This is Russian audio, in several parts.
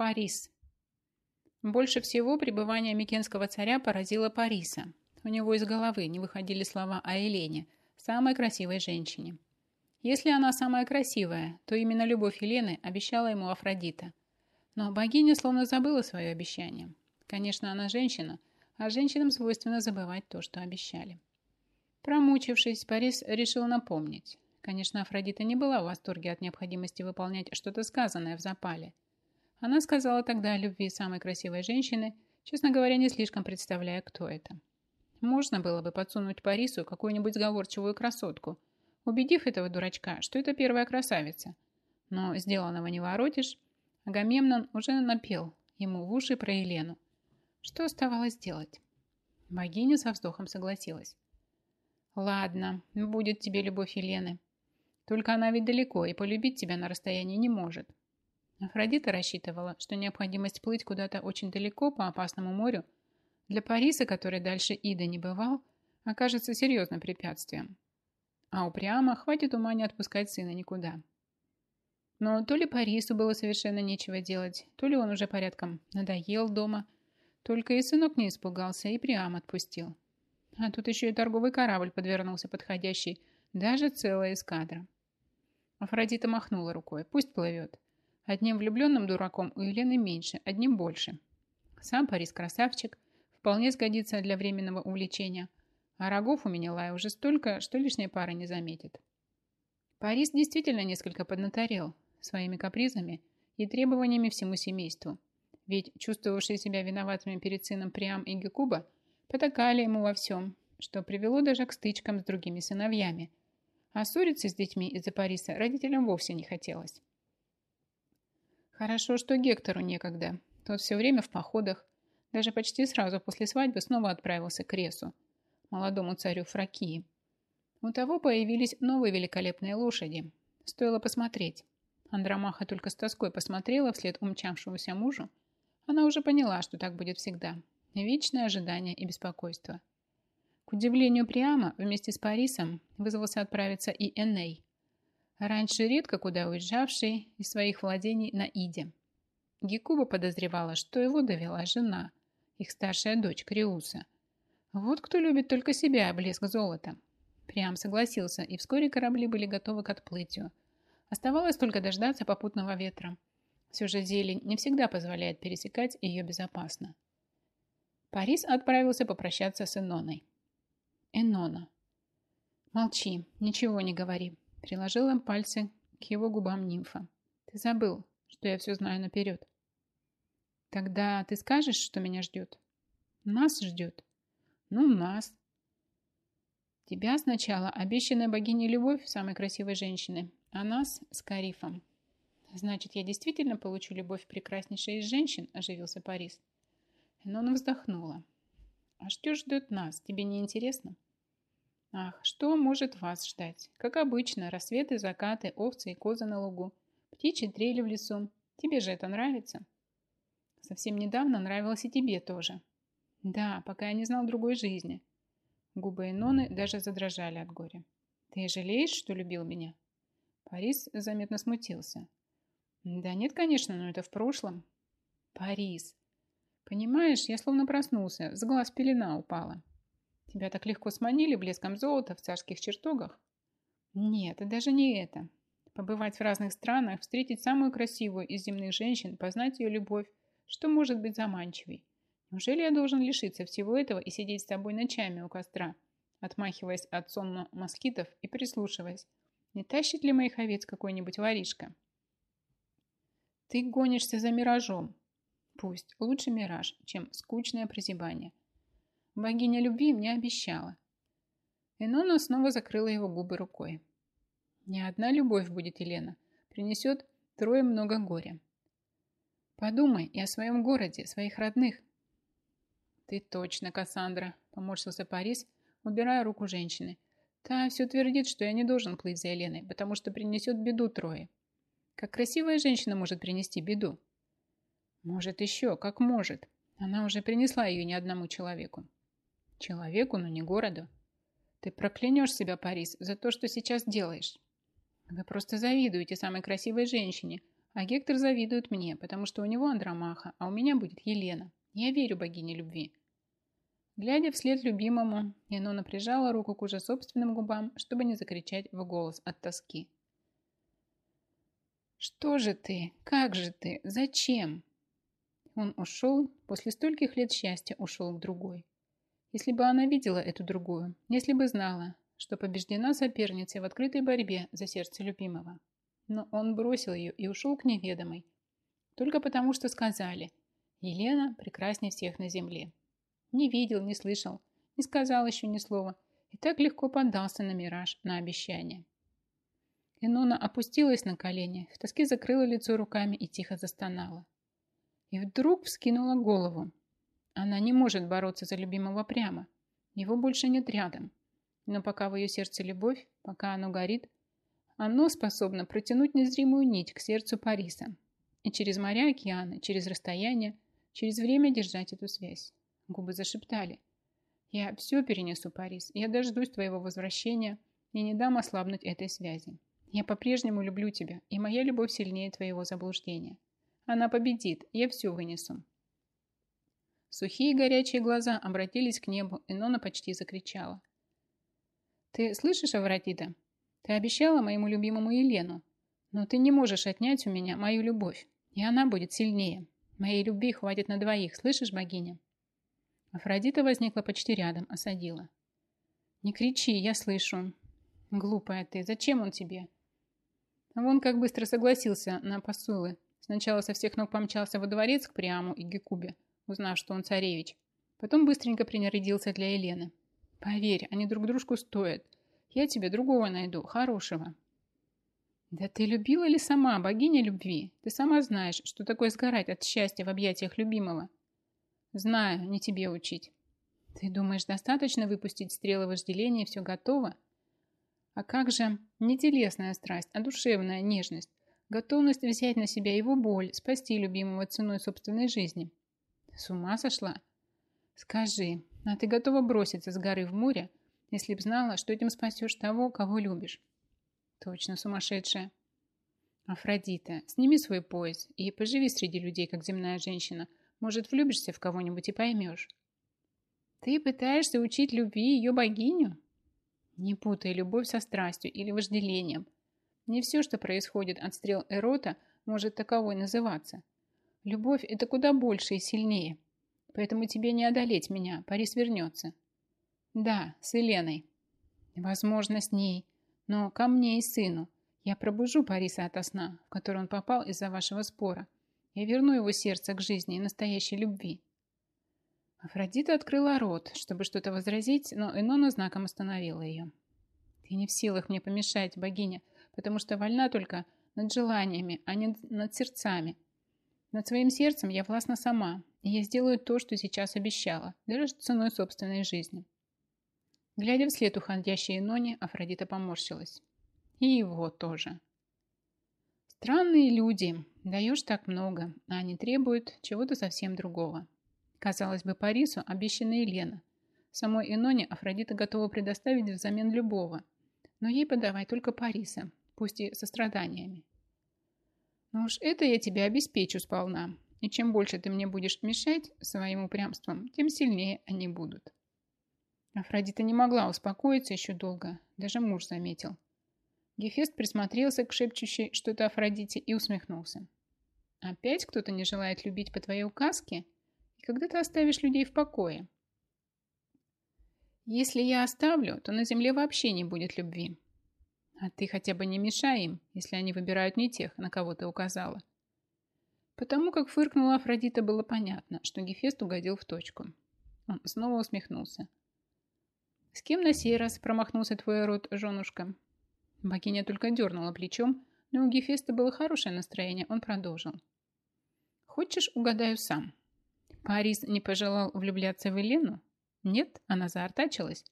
Парис. Больше всего пребывание Микенского царя поразило Париса. У него из головы не выходили слова о Елене, самой красивой женщине. Если она самая красивая, то именно любовь Елены обещала ему Афродита. Но богиня словно забыла свое обещание. Конечно, она женщина, а женщинам свойственно забывать то, что обещали. Промучившись, Парис решил напомнить. Конечно, Афродита не была в восторге от необходимости выполнять что-то сказанное в запале. Она сказала тогда о любви самой красивой женщины, честно говоря, не слишком представляя, кто это. Можно было бы подсунуть Парису какую-нибудь сговорчивую красотку, убедив этого дурачка, что это первая красавица. Но сделанного не воротишь. Агамемнон уже напел ему в уши про Елену. Что оставалось делать? Богиня со вздохом согласилась. «Ладно, будет тебе любовь Елены. Только она ведь далеко и полюбить тебя на расстоянии не может. Афродита рассчитывала, что необходимость плыть куда-то очень далеко по опасному морю для Париса, который дальше Ида не бывал, окажется серьезным препятствием. А у Приама хватит ума не отпускать сына никуда. Но то ли Парису было совершенно нечего делать, то ли он уже порядком надоел дома, только и сынок не испугался, и Приам отпустил. А тут еще и торговый корабль подвернулся подходящий, даже целая эскадра. Афродита махнула рукой. Пусть плывет. Одним влюбленным дураком у Елены меньше, одним больше. Сам Парис красавчик, вполне сгодится для временного увлечения. А рогов у Менелая уже столько, что лишней пары не заметит. Парис действительно несколько поднаторел своими капризами и требованиями всему семейству. Ведь чувствовавшие себя виноватыми перед сыном Приам и Гекуба потакали ему во всем, что привело даже к стычкам с другими сыновьями – а ссориться с детьми из-за Париса родителям вовсе не хотелось. Хорошо, что Гектору некогда. Тот все время в походах. Даже почти сразу после свадьбы снова отправился к Ресу, молодому царю Фракии. У того появились новые великолепные лошади. Стоило посмотреть. Андромаха только с тоской посмотрела вслед умчавшемуся мужу. Она уже поняла, что так будет всегда. Вечное ожидание и беспокойство. К удивлению Приама, вместе с Парисом вызвался отправиться и Эней, раньше редко куда уезжавший из своих владений на Иде. Гекуба подозревала, что его довела жена, их старшая дочь Криуса. Вот кто любит только себя, блеск золота. Приам согласился, и вскоре корабли были готовы к отплытию. Оставалось только дождаться попутного ветра. Все же зелень не всегда позволяет пересекать ее безопасно. Парис отправился попрощаться с Эноной. Энона. Молчи, ничего не говори. Приложила пальцы к его губам нимфа. Ты забыл, что я все знаю наперед. Тогда ты скажешь, что меня ждет? Нас ждет. Ну, нас. Тебя сначала обещанная богиней любовь самой красивой женщины, а нас с Карифом. Значит, я действительно получу любовь прекраснейшей из женщин, оживился Парис. Энона вздохнула. А что ждет нас, тебе не интересно? Ах, что может вас ждать? Как обычно, рассветы, закаты, овцы и козы на лугу, птичьи трели в лесу. Тебе же это нравится? Совсем недавно нравилось и тебе тоже. Да, пока я не знал другой жизни. Губы Эноны даже задрожали от горя. Ты жалеешь, что любил меня? Парис заметно смутился. Да нет, конечно, но это в прошлом. Парис, Понимаешь, я словно проснулся, с глаз пелена упала. Тебя так легко сманили блеском золота в царских чертогах? Нет, даже не это. Побывать в разных странах, встретить самую красивую из земных женщин, познать ее любовь, что может быть заманчивей? Неужели я должен лишиться всего этого и сидеть с тобой ночами у костра, отмахиваясь от сонма москитов и прислушиваясь, не тащит ли моих овец какой-нибудь воришка? Ты гонишься за миражом, Пусть. Лучше мираж, чем скучное прозябание. Богиня любви мне обещала. Энона снова закрыла его губы рукой. Не одна любовь будет, Елена. Принесет трое много горя. Подумай и о своем городе, своих родных. Ты точно, Кассандра, поморщился Парис, убирая руку женщины. Та все твердит, что я не должен плыть за Еленой, потому что принесет беду трое. Как красивая женщина может принести беду? Может еще, как может. Она уже принесла ее ни одному человеку. Человеку, но не городу. Ты проклянешь себя, Парис, за то, что сейчас делаешь. Вы просто завидуете самой красивой женщине, А Гектор завидует мне, потому что у него Андромаха, а у меня будет Елена. Я верю богине любви. Глядя вслед любимому, Инона прижала руку к уже собственным губам, чтобы не закричать в голос от тоски. «Что же ты? Как же ты? Зачем?» Он ушел, после стольких лет счастья ушел к другой. Если бы она видела эту другую, если бы знала, что побеждена соперницей в открытой борьбе за сердце любимого. Но он бросил ее и ушел к неведомой. Только потому, что сказали «Елена прекраснее всех на земле». Не видел, не слышал, не сказал еще ни слова и так легко поддался на мираж, на обещание. Инона опустилась на колени, в тоске закрыла лицо руками и тихо застонала. И вдруг вскинула голову. Она не может бороться за любимого прямо. Его больше нет рядом. Но пока в ее сердце любовь, пока оно горит, оно способно протянуть незримую нить к сердцу Париса. И через моря, океаны, через расстояние, через время держать эту связь. Губы зашептали. «Я все перенесу, Парис. Я дождусь твоего возвращения и не дам ослабнуть этой связи. Я по-прежнему люблю тебя, и моя любовь сильнее твоего заблуждения. Она победит, я все вынесу». Сухие горячие глаза обратились к небу, и Нона почти закричала. «Ты слышишь, Авратита? Ты обещала моему любимому Елену, но ты не можешь отнять у меня мою любовь, и она будет сильнее. Моей любви хватит на двоих, слышишь, богиня?» Афродита возникла почти рядом, осадила. «Не кричи, я слышу. Глупая ты, зачем он тебе?» А вон как быстро согласился на посулы. Сначала со всех ног помчался во дворец к Приаму и Гекубе, узнав, что он царевич. Потом быстренько принарядился для Елены. «Поверь, они друг дружку стоят. Я тебе другого найду, хорошего». «Да ты любила ли сама, богиня любви? Ты сама знаешь, что такое сгорать от счастья в объятиях любимого. Знаю, не тебе учить. Ты думаешь, достаточно выпустить стрелы вожделения и все готово? А как же не телесная страсть, а душевная нежность, готовность взять на себя его боль, спасти любимого ценой собственной жизни? С ума сошла? Скажи, а ты готова броситься с горы в море, если б знала, что этим спасешь того, кого любишь? Точно сумасшедшая. Афродита, сними свой пояс и поживи среди людей, как земная женщина – может, влюбишься в кого-нибудь и поймешь. Ты пытаешься учить любви ее богиню? Не путай любовь со страстью или вожделением. Не все, что происходит от стрел Эрота, может таковой называться. Любовь – это куда больше и сильнее. Поэтому тебе не одолеть меня, Парис вернется. Да, с Еленой. Возможно, с ней. Но ко мне и сыну. Я пробужу Париса ото сна, в который он попал из-за вашего спора – я верну его сердце к жизни и настоящей любви. Афродита открыла рот, чтобы что-то возразить, но Энона знаком остановила ее. Ты не в силах мне помешать, богиня, потому что вольна только над желаниями, а не над сердцами. Над своим сердцем я властна сама, и я сделаю то, что сейчас обещала, даже ценой собственной жизни. Глядя вслед уходящей Эноне, Афродита поморщилась. И его тоже. Странные люди. Даешь так много, а они требуют чего-то совсем другого. Казалось бы, Парису обещана Елена. Самой Иноне Афродита готова предоставить взамен любого. Но ей подавай только Париса, пусть и со страданиями. Ну уж это я тебе обеспечу сполна. И чем больше ты мне будешь мешать своим упрямством, тем сильнее они будут. Афродита не могла успокоиться еще долго. Даже муж заметил. Гефест присмотрелся к шепчущей что-то Афродите и усмехнулся. «Опять кто-то не желает любить по твоей указке? И когда ты оставишь людей в покое?» «Если я оставлю, то на земле вообще не будет любви. А ты хотя бы не мешай им, если они выбирают не тех, на кого ты указала». Потому как фыркнула Афродита, было понятно, что Гефест угодил в точку. Он снова усмехнулся. «С кем на сей раз промахнулся твой род, женушка?» Богиня только дернула плечом, но у Гефеста было хорошее настроение, он продолжил. «Хочешь, угадаю сам. Парис не пожелал влюбляться в Елену? Нет, она заортачилась?»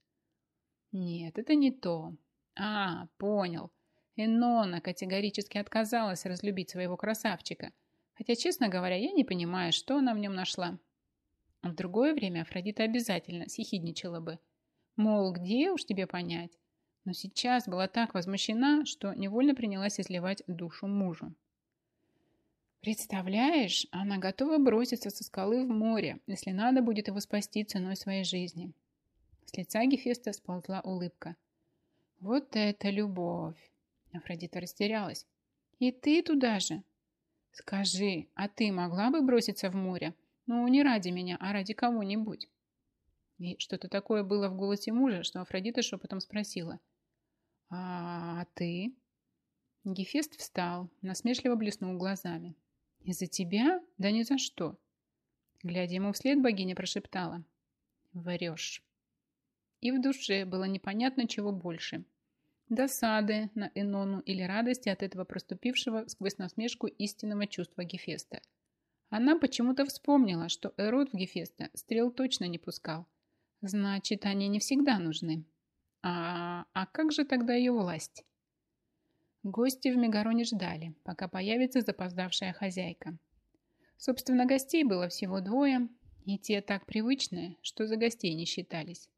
«Нет, это не то. А, понял. Энона категорически отказалась разлюбить своего красавчика, хотя, честно говоря, я не понимаю, что она в нем нашла. В другое время Афродита обязательно съехидничала бы. Мол, где уж тебе понять? но сейчас была так возмущена, что невольно принялась изливать душу мужу. Представляешь, она готова броситься со скалы в море, если надо будет его спасти ценой своей жизни. С лица Гефеста сползла улыбка. Вот это любовь! Афродита растерялась. И ты туда же? Скажи, а ты могла бы броситься в море? Ну, не ради меня, а ради кого-нибудь. И что-то такое было в голосе мужа, что Афродита шепотом спросила. «А, -а ты?» Гефест встал, насмешливо блеснул глазами. «Из-за тебя? Да ни за что!» Глядя ему вслед, богиня прошептала. «Врешь!» И в душе было непонятно, чего больше. Досады на Энону или радости от этого проступившего сквозь насмешку истинного чувства Гефеста. Она почему-то вспомнила, что Эрот в Гефеста стрел точно не пускал. Значит, они не всегда нужны. А, а как же тогда ее власть? Гости в Мегароне ждали, пока появится запоздавшая хозяйка. Собственно, гостей было всего двое, и те так привычные, что за гостей не считались.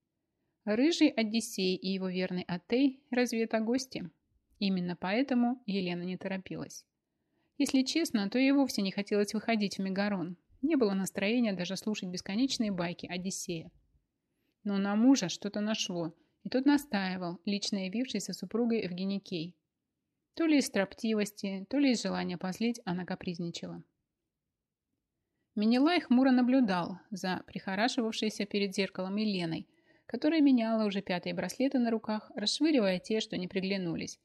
Рыжий Одиссей и его верный Атей разве это гости? Именно поэтому Елена не торопилась. Если честно, то ей вовсе не хотелось выходить в Мегарон. Не было настроения даже слушать бесконечные байки Одиссея. Но на мужа что-то нашло, и тот настаивал, лично явившийся супругой Евгений Кей. То ли из строптивости, то ли из желания позлить, она капризничала. Менелай хмуро наблюдал за прихорашивавшейся перед зеркалом Еленой, которая меняла уже пятые браслеты на руках, расшвыривая те, что не приглянулись.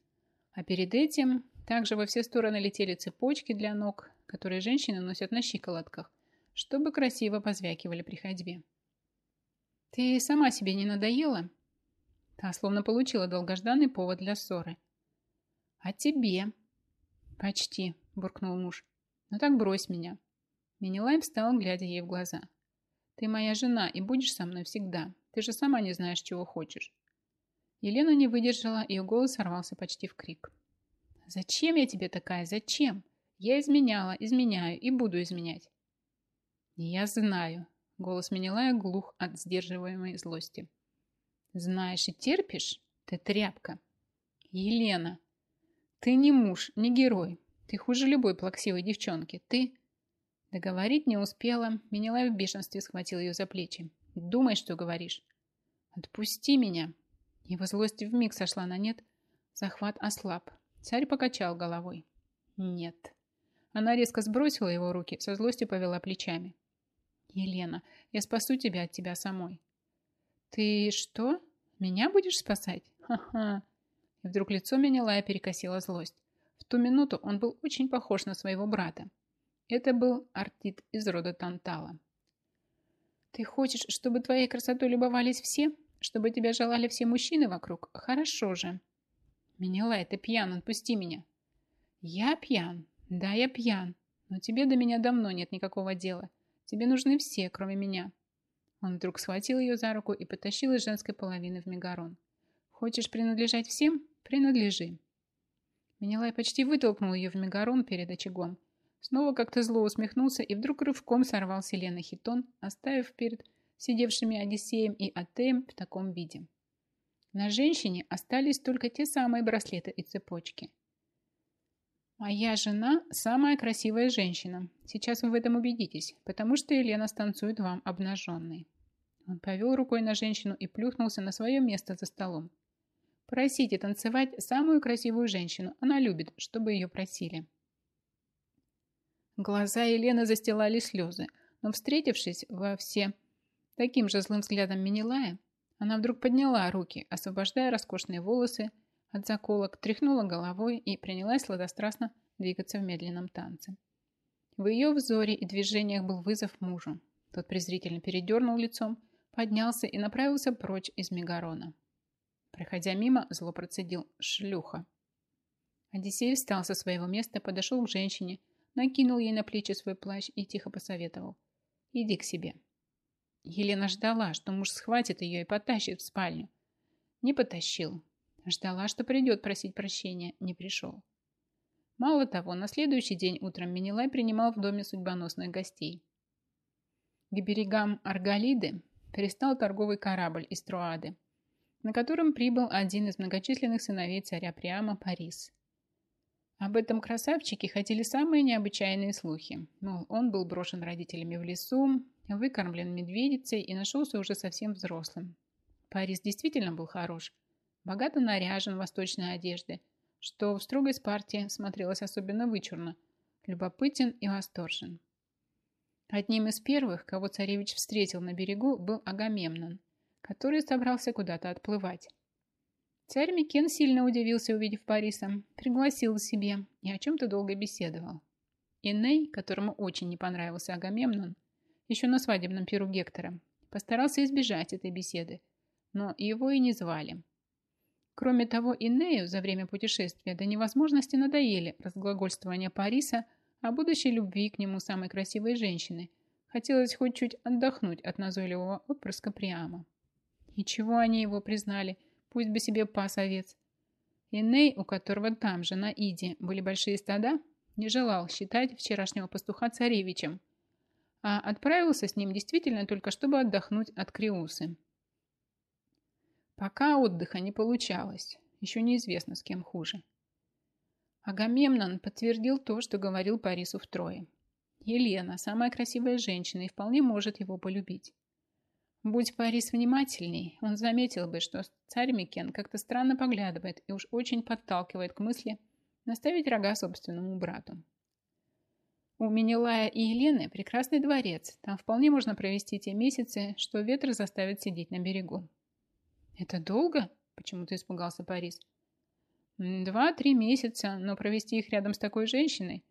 А перед этим также во все стороны летели цепочки для ног, которые женщины носят на щиколотках, чтобы красиво позвякивали при ходьбе. «Ты сама себе не надоела?» Та словно получила долгожданный повод для ссоры. «А тебе?» «Почти», – буркнул муж. «Ну так брось меня». Минилай встал, глядя ей в глаза. «Ты моя жена и будешь со мной всегда. Ты же сама не знаешь, чего хочешь». Елена не выдержала, ее голос сорвался почти в крик. «Зачем я тебе такая? Зачем? Я изменяла, изменяю и буду изменять». «Я знаю», — голос Минилая глух от сдерживаемой злости. «Знаешь и терпишь? Ты тряпка». «Елена», ты не муж, не герой. Ты хуже любой плаксивой девчонки. Ты...» Договорить не успела. Менелай в бешенстве схватил ее за плечи. «Думай, что говоришь». «Отпусти меня». Его злость вмиг сошла на нет. Захват ослаб. Царь покачал головой. «Нет». Она резко сбросила его руки, со злостью повела плечами. «Елена, я спасу тебя от тебя самой». «Ты что? Меня будешь спасать? Ха-ха!» И вдруг лицо Менелая перекосила злость. В ту минуту он был очень похож на своего брата. Это был артит из рода Тантала. «Ты хочешь, чтобы твоей красотой любовались все? Чтобы тебя желали все мужчины вокруг? Хорошо же!» «Менелай, ты пьян, отпусти меня!» «Я пьян? Да, я пьян. Но тебе до меня давно нет никакого дела. Тебе нужны все, кроме меня». Он вдруг схватил ее за руку и потащил из женской половины в Мегарон. «Хочешь принадлежать всем? Принадлежи. Менелай почти вытолкнул ее в мегарон перед очагом. Снова как-то зло усмехнулся и вдруг рывком сорвал Селена хитон, оставив перед сидевшими Одиссеем и Атеем в таком виде. На женщине остались только те самые браслеты и цепочки. «Моя жена – самая красивая женщина. Сейчас вы в этом убедитесь, потому что Елена станцует вам обнаженной». Он повел рукой на женщину и плюхнулся на свое место за столом. Просите танцевать самую красивую женщину. Она любит, чтобы ее просили. Глаза Елены застилали слезы, но, встретившись во все таким же злым взглядом Минилая, она вдруг подняла руки, освобождая роскошные волосы от заколок, тряхнула головой и принялась сладострастно двигаться в медленном танце. В ее взоре и движениях был вызов мужу. Тот презрительно передернул лицом, поднялся и направился прочь из Мегарона. Проходя мимо, зло процедил «шлюха». Одиссей встал со своего места, подошел к женщине, накинул ей на плечи свой плащ и тихо посоветовал. «Иди к себе». Елена ждала, что муж схватит ее и потащит в спальню. Не потащил. Ждала, что придет просить прощения. Не пришел. Мало того, на следующий день утром Менелай принимал в доме судьбоносных гостей. К берегам Арголиды пристал торговый корабль из Труады на котором прибыл один из многочисленных сыновей царя Приама Парис. Об этом красавчике ходили самые необычайные слухи. Мол, он был брошен родителями в лесу, выкормлен медведицей и нашелся уже совсем взрослым. Парис действительно был хорош, богато наряжен в восточной одежды, что в строгой спарте смотрелось особенно вычурно, любопытен и восторжен. Одним из первых, кого царевич встретил на берегу, был Агамемнон, который собрался куда-то отплывать. Царь Микен сильно удивился, увидев Париса, пригласил к себе и о чем-то долго беседовал. Иней, которому очень не понравился Агамемнон, еще на свадебном перу Гектора, постарался избежать этой беседы, но его и не звали. Кроме того, Инею за время путешествия до невозможности надоели разглагольствования Париса о будущей любви к нему самой красивой женщины. Хотелось хоть чуть отдохнуть от назойливого отпрыска Приама. И чего они его признали – Пусть бы себе пас овец. Иней, у которого там же, на Иде, были большие стада, не желал считать вчерашнего пастуха царевичем, а отправился с ним действительно только чтобы отдохнуть от Криусы. Пока отдыха не получалось, еще неизвестно, с кем хуже. Агамемнон подтвердил то, что говорил Парису втрое. Елена, самая красивая женщина, и вполне может его полюбить. Будь Парис внимательней, он заметил бы, что царь Микен как-то странно поглядывает и уж очень подталкивает к мысли наставить рога собственному брату. У Менелая и Елены прекрасный дворец. Там вполне можно провести те месяцы, что ветер заставит сидеть на берегу. «Это долго?» – почему-то испугался Парис. «Два-три месяца, но провести их рядом с такой женщиной.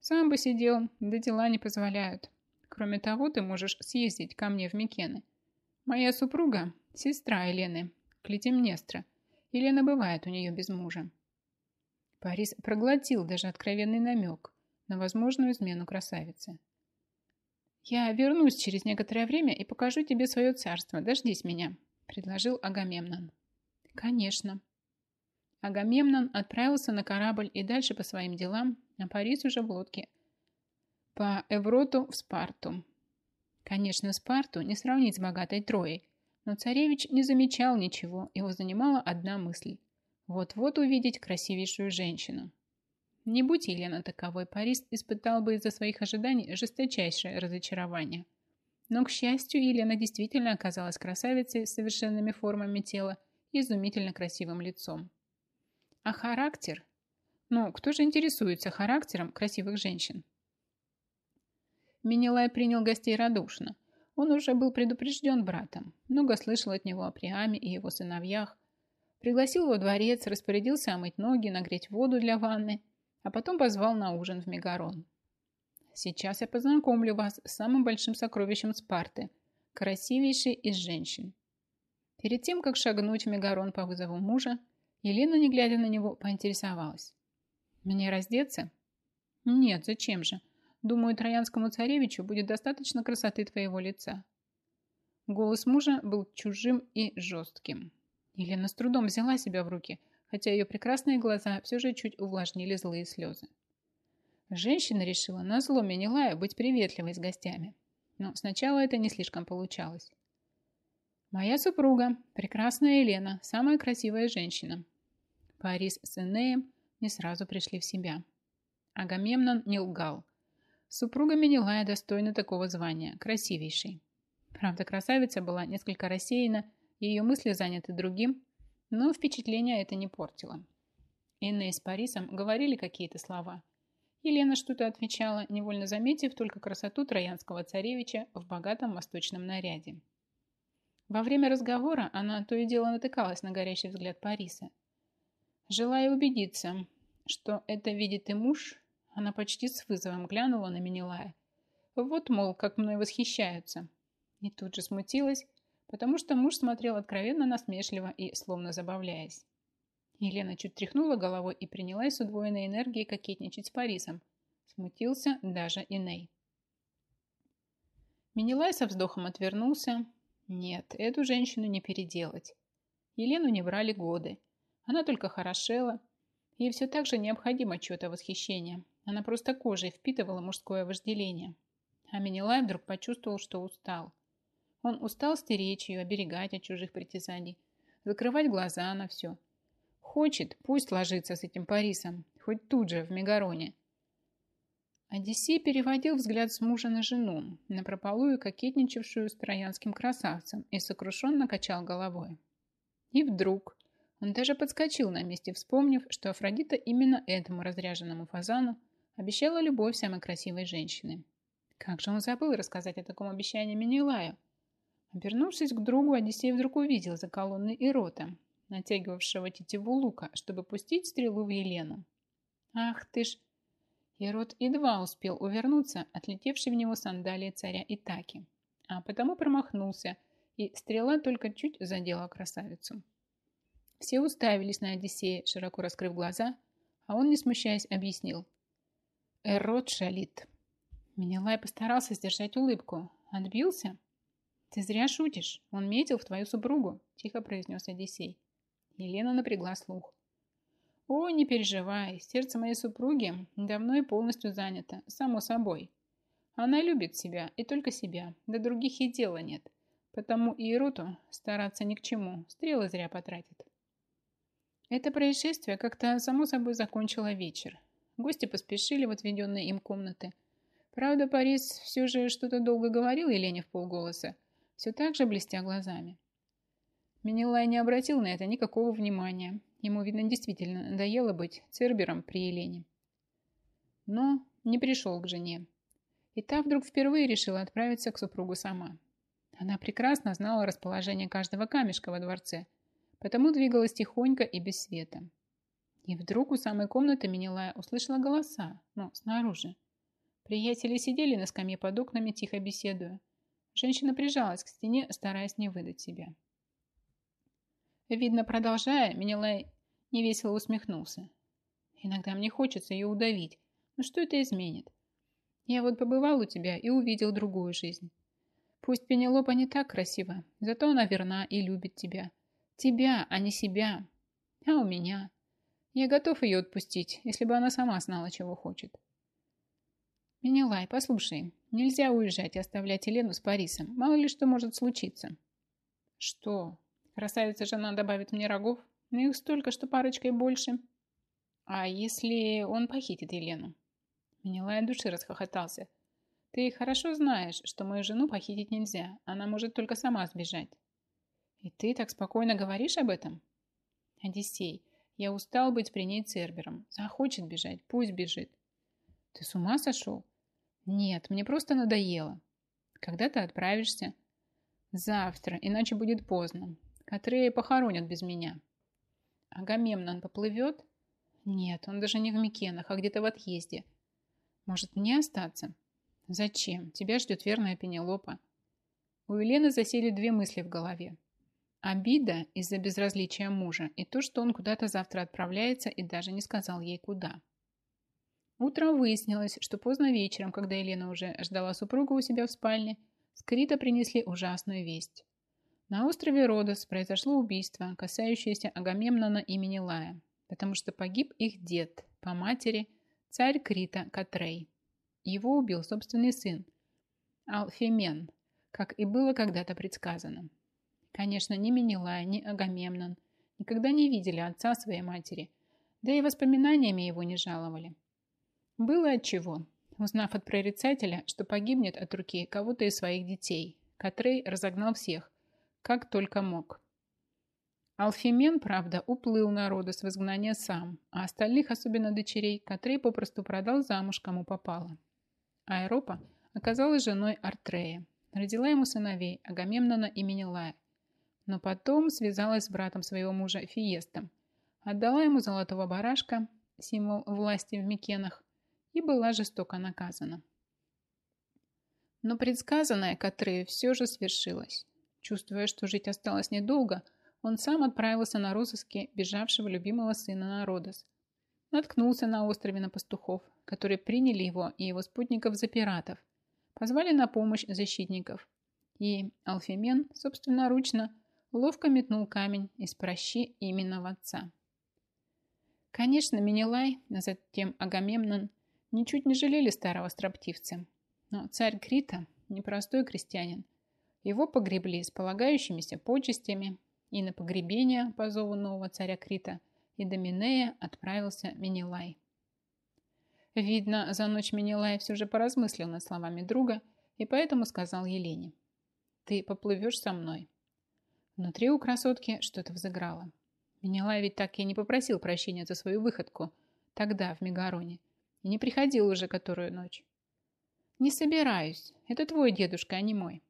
Сам бы сидел, да дела не позволяют. Кроме того, ты можешь съездить ко мне в Микены. Моя супруга – сестра Елены, Клетимнестра. Елена бывает у нее без мужа. Парис проглотил даже откровенный намек на возможную измену красавицы. «Я вернусь через некоторое время и покажу тебе свое царство. Дождись меня», – предложил Агамемнон. «Конечно». Агамемнон отправился на корабль и дальше по своим делам, а Парис уже в лодке. По Эвроту в Спарту, Конечно, Спарту не сравнить с богатой Троей, но царевич не замечал ничего, его занимала одна мысль – вот-вот увидеть красивейшую женщину. Не будь Елена таковой, Парис испытал бы из-за своих ожиданий жесточайшее разочарование. Но, к счастью, Елена действительно оказалась красавицей с совершенными формами тела и изумительно красивым лицом. А характер? Ну, кто же интересуется характером красивых женщин? Минилай принял гостей радушно. Он уже был предупрежден братом, много слышал от него о Приаме и его сыновьях. Пригласил во дворец, распорядился омыть ноги, нагреть воду для ванны, а потом позвал на ужин в Мегарон. Сейчас я познакомлю вас с самым большим сокровищем Спарты, красивейшей из женщин. Перед тем, как шагнуть в Мегарон по вызову мужа, Елена, не глядя на него, поинтересовалась. «Мне раздеться?» «Нет, зачем же?» Думаю, троянскому царевичу будет достаточно красоты твоего лица». Голос мужа был чужим и жестким. Елена с трудом взяла себя в руки, хотя ее прекрасные глаза все же чуть увлажнили злые слезы. Женщина решила на зло Менелая быть приветливой с гостями. Но сначала это не слишком получалось. «Моя супруга, прекрасная Елена, самая красивая женщина». Парис с Энеем не сразу пришли в себя. Агамемнон не лгал. Супруга Менелая достойна такого звания, красивейшей. Правда, красавица была несколько рассеяна, и ее мысли заняты другим, но впечатление это не портило. Инна с Парисом говорили какие-то слова. Елена что-то отвечала, невольно заметив только красоту троянского царевича в богатом восточном наряде. Во время разговора она то и дело натыкалась на горящий взгляд Париса. Желая убедиться, что это видит и муж, она почти с вызовом глянула на Менелая. Вот, мол, как мной восхищаются. И тут же смутилась, потому что муж смотрел откровенно насмешливо и словно забавляясь. Елена чуть тряхнула головой и принялась с удвоенной энергией кокетничать с Парисом. Смутился даже Иней. Менелай со вздохом отвернулся. Нет, эту женщину не переделать. Елену не брали годы. Она только хорошела. Ей все так же необходимо чье-то восхищение. Она просто кожей впитывала мужское вожделение. А Менелай вдруг почувствовал, что устал. Он устал стеречь ее, оберегать от чужих притязаний, закрывать глаза на все. Хочет, пусть ложится с этим Парисом. хоть тут же, в Мегароне. Одиссей переводил взгляд с мужа на жену, на прополую кокетничавшую с троянским красавцем, и сокрушенно качал головой. И вдруг он даже подскочил на месте, вспомнив, что Афродита именно этому разряженному фазану обещала любовь самой красивой женщины. Как же он забыл рассказать о таком обещании Менелаю? Обернувшись к другу, Одиссей вдруг увидел за колонной Ирота, натягивавшего тетиву лука, чтобы пустить стрелу в Елену. Ах ты ж! Ирод едва успел увернуться от летевшей в него сандалии царя Итаки, а потому промахнулся, и стрела только чуть задела красавицу. Все уставились на Одиссея, широко раскрыв глаза, а он, не смущаясь, объяснил. «Эрот шалит». Менелай постарался сдержать улыбку. «Отбился?» «Ты зря шутишь. Он метил в твою супругу», – тихо произнес Одиссей. Елена напрягла слух. «О, не переживай, сердце моей супруги давно и полностью занято, само собой. Она любит себя и только себя, до других ей дела нет, потому и Ируту стараться ни к чему, стрелы зря потратит». Это происшествие как-то само собой закончило вечер. Гости поспешили в отведенные им комнаты. Правда, Парис все же что-то долго говорил Елене в полголоса, все так же блестя глазами. Менелай не обратил на это никакого внимания. Ему, видно, действительно надоело быть цербером при Елене. Но не пришел к жене. И та вдруг впервые решила отправиться к супругу сама. Она прекрасно знала расположение каждого камешка во дворце, потому двигалась тихонько и без света. И вдруг у самой комнаты Менелая услышала голоса, но снаружи. Приятели сидели на скамье под окнами, тихо беседуя. Женщина прижалась к стене, стараясь не выдать себя. Видно, продолжая, Менелай невесело усмехнулся. Иногда мне хочется ее удавить. Но что это изменит? Я вот побывал у тебя и увидел другую жизнь. Пусть Пенелопа не так красива, зато она верна и любит тебя. Тебя, а не себя. А у меня? Я готов ее отпустить, если бы она сама знала, чего хочет. Менелай, послушай, нельзя уезжать и оставлять Елену с Парисом. Мало ли что может случиться. Что? Красавица жена добавит мне рогов? Но их столько, что парочкой больше. А если он похитит Елену? Менелай души расхохотался. Ты хорошо знаешь, что мою жену похитить нельзя. Она может только сама сбежать. И ты так спокойно говоришь об этом? Одиссей, я устал быть при ней цербером. Захочет бежать, пусть бежит. Ты с ума сошел? Нет, мне просто надоело. Когда ты отправишься? Завтра, иначе будет поздно. Катрея похоронят без меня. Агамемнон поплывет? Нет, он даже не в Микенах, а где-то в отъезде. Может, мне остаться? Зачем? Тебя ждет верная Пенелопа. У Елены засели две мысли в голове. Обида из-за безразличия мужа и то, что он куда-то завтра отправляется и даже не сказал ей куда. Утром выяснилось, что поздно вечером, когда Елена уже ждала супруга у себя в спальне, с Крита принесли ужасную весть. На острове Родос произошло убийство, касающееся Агамемнона имени Лая, потому что погиб их дед по матери, царь Крита Катрей. Его убил собственный сын, Алфемен, как и было когда-то предсказано. Конечно, ни Менелай, ни Агамемнон никогда не видели отца своей матери, да и воспоминаниями его не жаловали. Было отчего. Узнав от прорицателя, что погибнет от руки кого-то из своих детей, Катрей разогнал всех, как только мог. Алфимен, правда, уплыл народа с изгнания сам, а остальных, особенно дочерей, Катрей попросту продал замуж, кому попало. Аэропа оказалась женой Артрея, родила ему сыновей Агамемнона и Менелая, но потом связалась с братом своего мужа Фиестом, отдала ему золотого барашка, символ власти в Микенах, и была жестоко наказана. Но предсказанное Катрею все же свершилось. Чувствуя, что жить осталось недолго, он сам отправился на розыски бежавшего любимого сына на Родос. Наткнулся на острове на пастухов, которые приняли его и его спутников за пиратов, позвали на помощь защитников. И Алфимен собственноручно ловко метнул камень из прощи именно в отца. Конечно, Менелай, а затем Агамемнон – ничуть не жалели старого строптивца. Но царь Крита – непростой крестьянин. Его погребли с полагающимися почестями, и на погребение по зову нового царя Крита и Доминея отправился Менелай, Видно, за ночь Менелай все же поразмыслил над словами друга и поэтому сказал Елене. «Ты поплывешь со мной». Внутри у красотки что-то взыграло. Менелай ведь так и не попросил прощения за свою выходку тогда, в Мегароне, и не приходил уже которую ночь. «Не собираюсь. Это твой дедушка, а не мой».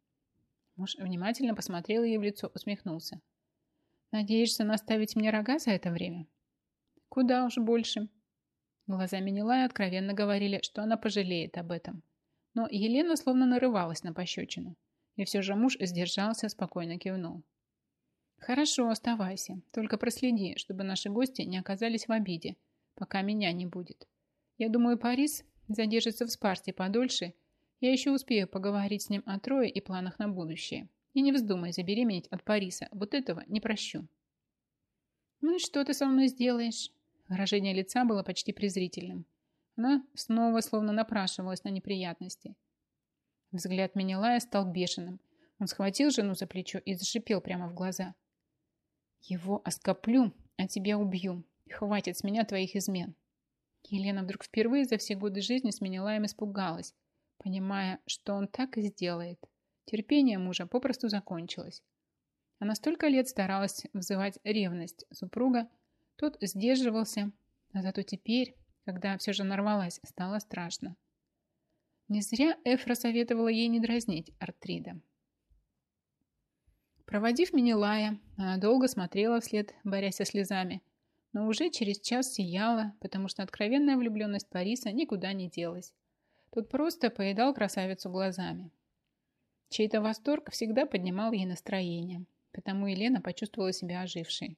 Муж внимательно посмотрел ей в лицо, усмехнулся. «Надеешься наставить мне рога за это время?» «Куда уж больше». Глаза Менелая откровенно говорили, что она пожалеет об этом. Но Елена словно нарывалась на пощечину. И все же муж сдержался, спокойно кивнул. «Хорошо, оставайся. Только проследи, чтобы наши гости не оказались в обиде, пока меня не будет. Я думаю, Парис задержится в Спарте подольше. Я еще успею поговорить с ним о Трое и планах на будущее. И не вздумай забеременеть от Париса. Вот этого не прощу». «Ну и что ты со мной сделаешь?» Выражение лица было почти презрительным. Она снова словно напрашивалась на неприятности. Взгляд Менелая стал бешеным. Он схватил жену за плечо и зашипел прямо в глаза. «Его оскоплю, а тебя убью. Хватит с меня твоих измен». Елена вдруг впервые за все годы жизни с Менелаем испугалась, понимая, что он так и сделает. Терпение мужа попросту закончилось. Она столько лет старалась вызывать ревность супруга, тот сдерживался, а зато теперь, когда все же нарвалась, стало страшно. Не зря Эфра советовала ей не дразнить Артрида. Проводив Минилая, она долго смотрела вслед, борясь со слезами, но уже через час сияла, потому что откровенная влюбленность Париса никуда не делась. Тот просто поедал красавицу глазами. Чей-то восторг всегда поднимал ей настроение, потому Елена почувствовала себя ожившей.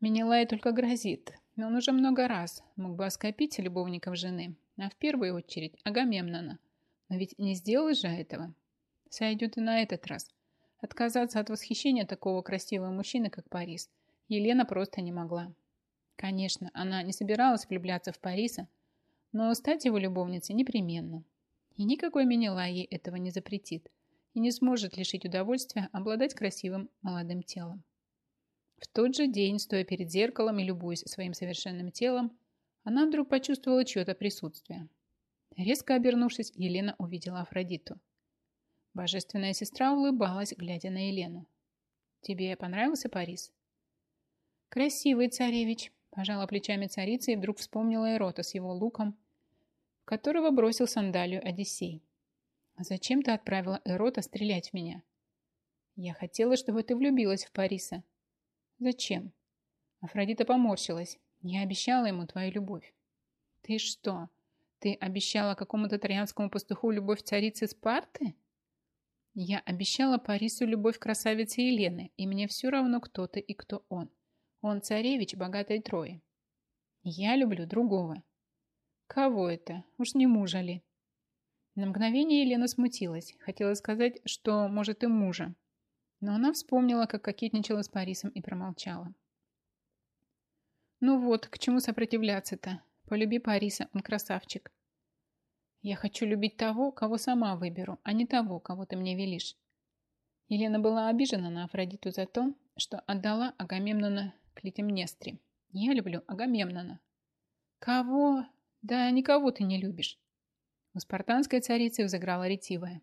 Минилай только грозит, но он уже много раз мог бы оскопить любовников жены, а в первую очередь Агамемнона. Но ведь не сделал же этого. Сойдет и на этот раз. Отказаться от восхищения такого красивого мужчины, как Парис, Елена просто не могла. Конечно, она не собиралась влюбляться в Париса, но стать его любовницей непременно. И никакой Минила ей этого не запретит и не сможет лишить удовольствия обладать красивым молодым телом. В тот же день, стоя перед зеркалом и любуясь своим совершенным телом, она вдруг почувствовала чье-то присутствие. Резко обернувшись, Елена увидела Афродиту. Божественная сестра улыбалась, глядя на Елену. «Тебе понравился Парис?» «Красивый царевич», – пожала плечами царица и вдруг вспомнила Эрота с его луком, в которого бросил сандалию Одиссей. «Зачем ты отправила Эрота стрелять в меня?» «Я хотела, чтобы ты влюбилась в Париса», Зачем? Афродита поморщилась. Я обещала ему твою любовь. Ты что? Ты обещала какому-то троянскому пастуху любовь царицы Спарты? Я обещала Парису любовь красавицы Елены, и мне все равно, кто ты и кто он. Он царевич богатой Трои. Я люблю другого. Кого это? Уж не мужа ли? На мгновение Елена смутилась. Хотела сказать, что, может, и мужа. Но она вспомнила, как кокетничала с Парисом и промолчала. «Ну вот, к чему сопротивляться-то? Полюби Париса, он красавчик». «Я хочу любить того, кого сама выберу, а не того, кого ты мне велишь». Елена была обижена на Афродиту за то, что отдала Агамемнона Клитемнестре. «Я люблю Агамемнона». «Кого? Да никого ты не любишь». У спартанской царицы взыграла ретивая.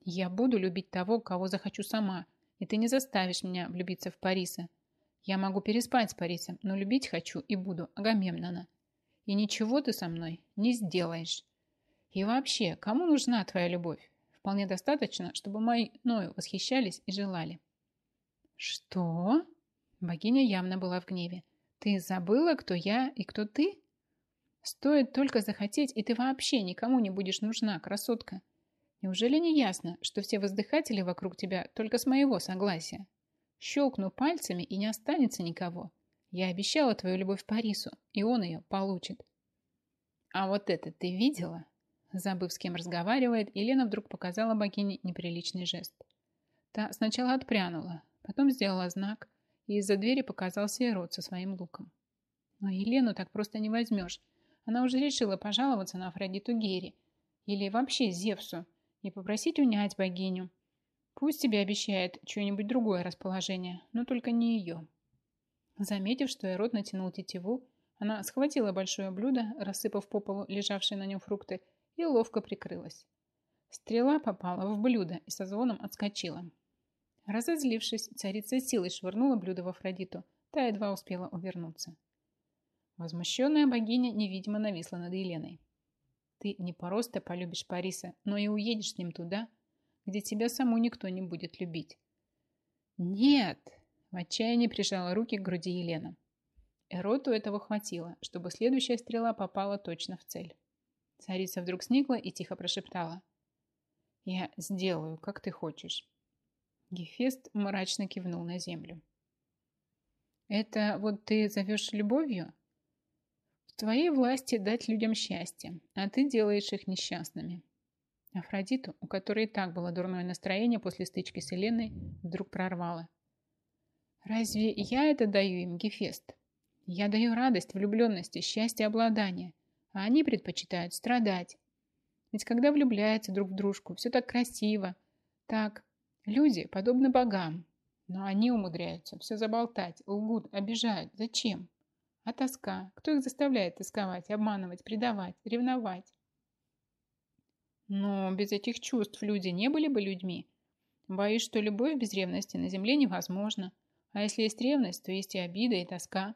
«Я буду любить того, кого захочу сама, и ты не заставишь меня влюбиться в Париса. Я могу переспать с Парисом, но любить хочу и буду Агамемнона. И ничего ты со мной не сделаешь. И вообще, кому нужна твоя любовь? Вполне достаточно, чтобы мои мною восхищались и желали. Что? Богиня явно была в гневе. Ты забыла, кто я и кто ты? Стоит только захотеть, и ты вообще никому не будешь нужна, красотка. Неужели не ясно, что все воздыхатели вокруг тебя только с моего согласия? Щелкну пальцами, и не останется никого. Я обещала твою любовь Парису, и он ее получит. А вот это ты видела? Забыв, с кем разговаривает, Елена вдруг показала богине неприличный жест. Та сначала отпрянула, потом сделала знак, и из-за двери показался Ирод со своим луком. Но Елену так просто не возьмешь. Она уже решила пожаловаться на Афродиту Гере или вообще Зевсу, и попросить унять богиню. Пусть тебе обещает что-нибудь другое расположение, но только не ее. Заметив, что Эрот натянул тетиву, Она схватила большое блюдо, рассыпав по полу лежавшие на нем фрукты, и ловко прикрылась. Стрела попала в блюдо и со звоном отскочила. Разозлившись, царица силой швырнула блюдо в Афродиту. Та едва успела увернуться. Возмущенная богиня невидимо нависла над Еленой. Ты не просто полюбишь Париса, но и уедешь с ним туда, где тебя саму никто не будет любить. Нет! В отчаянии прижала руки к груди Елена. Эроту этого хватило, чтобы следующая стрела попала точно в цель. Царица вдруг сникла и тихо прошептала. «Я сделаю, как ты хочешь». Гефест мрачно кивнул на землю. «Это вот ты зовешь любовью?» «В твоей власти дать людям счастье, а ты делаешь их несчастными». Афродиту, у которой и так было дурное настроение после стычки с Еленой, вдруг прорвало. «Разве я это даю им, Гефест? Я даю радость, влюбленности, счастье, обладание, а они предпочитают страдать. Ведь когда влюбляются друг в дружку, все так красиво, так. Люди подобны богам, но они умудряются все заболтать, лгут, обижают. Зачем? А тоска? Кто их заставляет тосковать, обманывать, предавать, ревновать? Но без этих чувств люди не были бы людьми. Боюсь, что любовь без ревности на земле невозможна. А если есть ревность, то есть и обида, и тоска.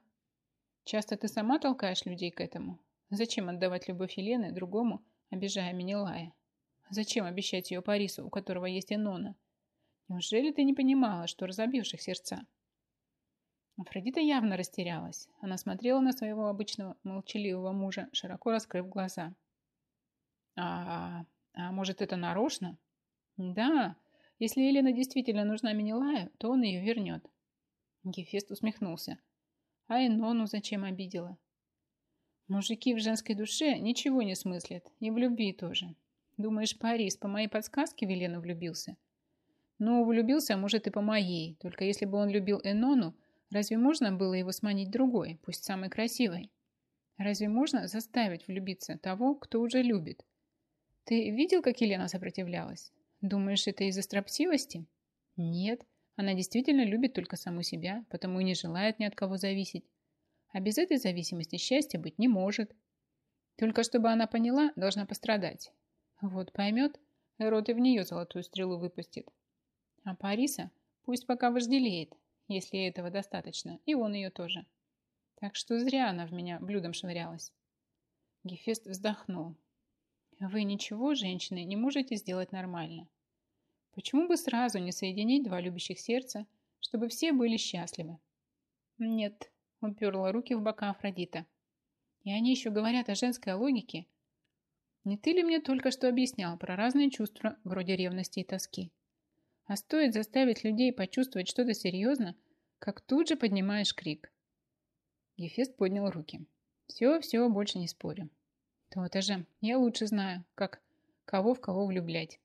Часто ты сама толкаешь людей к этому. Зачем отдавать любовь Елены другому, обижая Менелая? Зачем обещать ее Парису, у которого есть Энона? Неужели ты не понимала, что разобивших сердца? Афродита явно растерялась. Она смотрела на своего обычного молчаливого мужа, широко раскрыв глаза. А, а может, это нарочно? Да, если Елена действительно нужна Менелаю, то он ее вернет. Гефест усмехнулся. А Энону зачем обидела? Мужики в женской душе ничего не смыслят, и в любви тоже. Думаешь, Парис по моей подсказке в Елену влюбился? Ну, влюбился, а может, и по моей. Только если бы он любил Энону, разве можно было его сманить другой, пусть самой красивой? Разве можно заставить влюбиться того, кто уже любит? Ты видел, как Елена сопротивлялась? Думаешь, это из-за строптивости? Нет, она действительно любит только саму себя, потому и не желает ни от кого зависеть. А без этой зависимости счастья быть не может. Только чтобы она поняла, должна пострадать. Вот поймет, Эрот и в нее золотую стрелу выпустит. А Париса пусть пока вожделеет, если этого достаточно, и он ее тоже. Так что зря она в меня блюдом швырялась. Гефест вздохнул. Вы ничего, женщины, не можете сделать нормально. Почему бы сразу не соединить два любящих сердца, чтобы все были счастливы? Нет, уперла руки в бока Афродита. И они еще говорят о женской логике. Не ты ли мне только что объяснял про разные чувства вроде ревности и тоски? А стоит заставить людей почувствовать что-то серьезно, как тут же поднимаешь крик. Гефест поднял руки. Все, все, больше не спорю. То-то же, я лучше знаю, как кого в кого влюблять.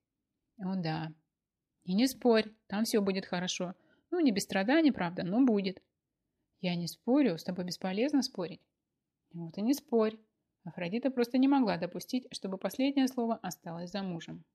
О да. И не спорь, там все будет хорошо. Ну, не без страданий, правда, но будет. Я не спорю, с тобой бесполезно спорить. Вот и не спорь. Афродита просто не могла допустить, чтобы последнее слово осталось за мужем.